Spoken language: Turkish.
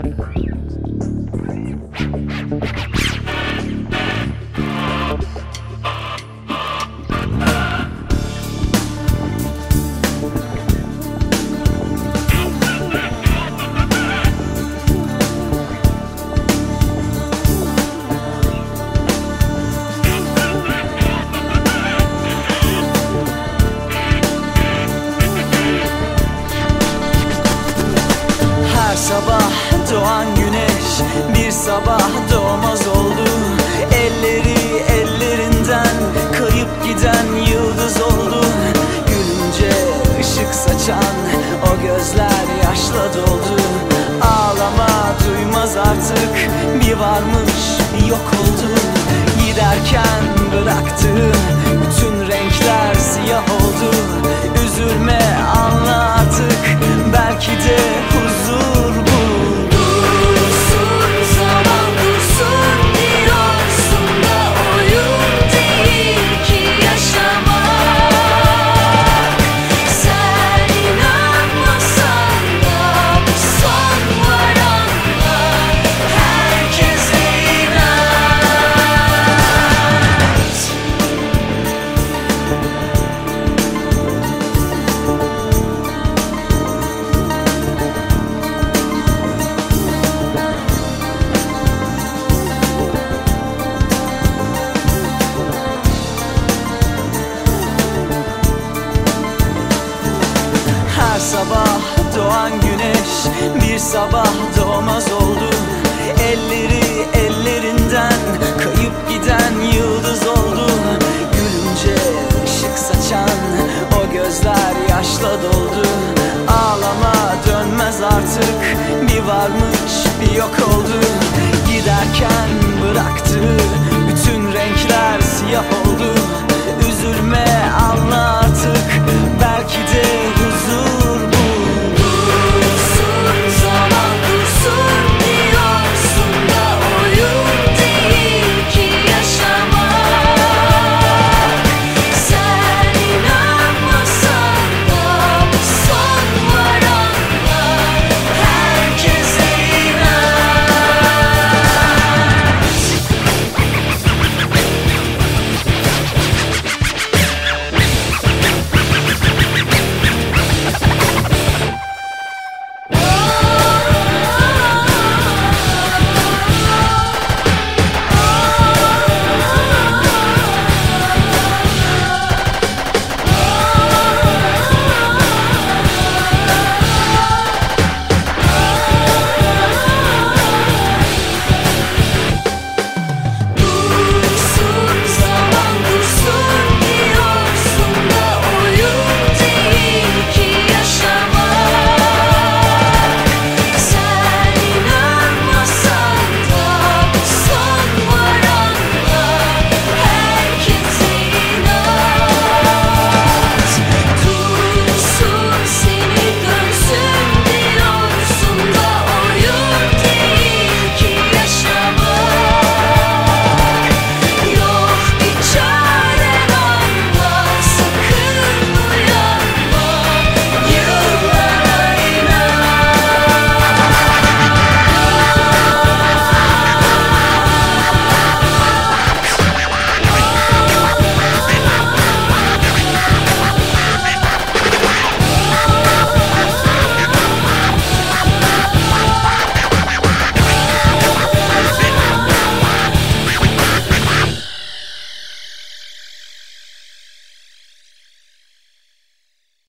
Her sabah doğan güneş bir sabah doğmaz oldu. Elleri ellerinden kayıp giden yıldız oldu. Gülünce ışık saçan o gözler yaşla doldu. Ağlama duymaz artık bir varmış yok oldu. Giderken bıraktığım bütün renkler siyah oldu. Üzülme doğan güneş bir sabah doğmaz oldu. Elleri ellerinden kayıp giden yıldız oldu. Gülünce ışık saçan o gözler yaşla doldu. Ağlama dönmez artık bir varmış bir yok oldu. Giderken bıraktı bütün renkler siyah oldu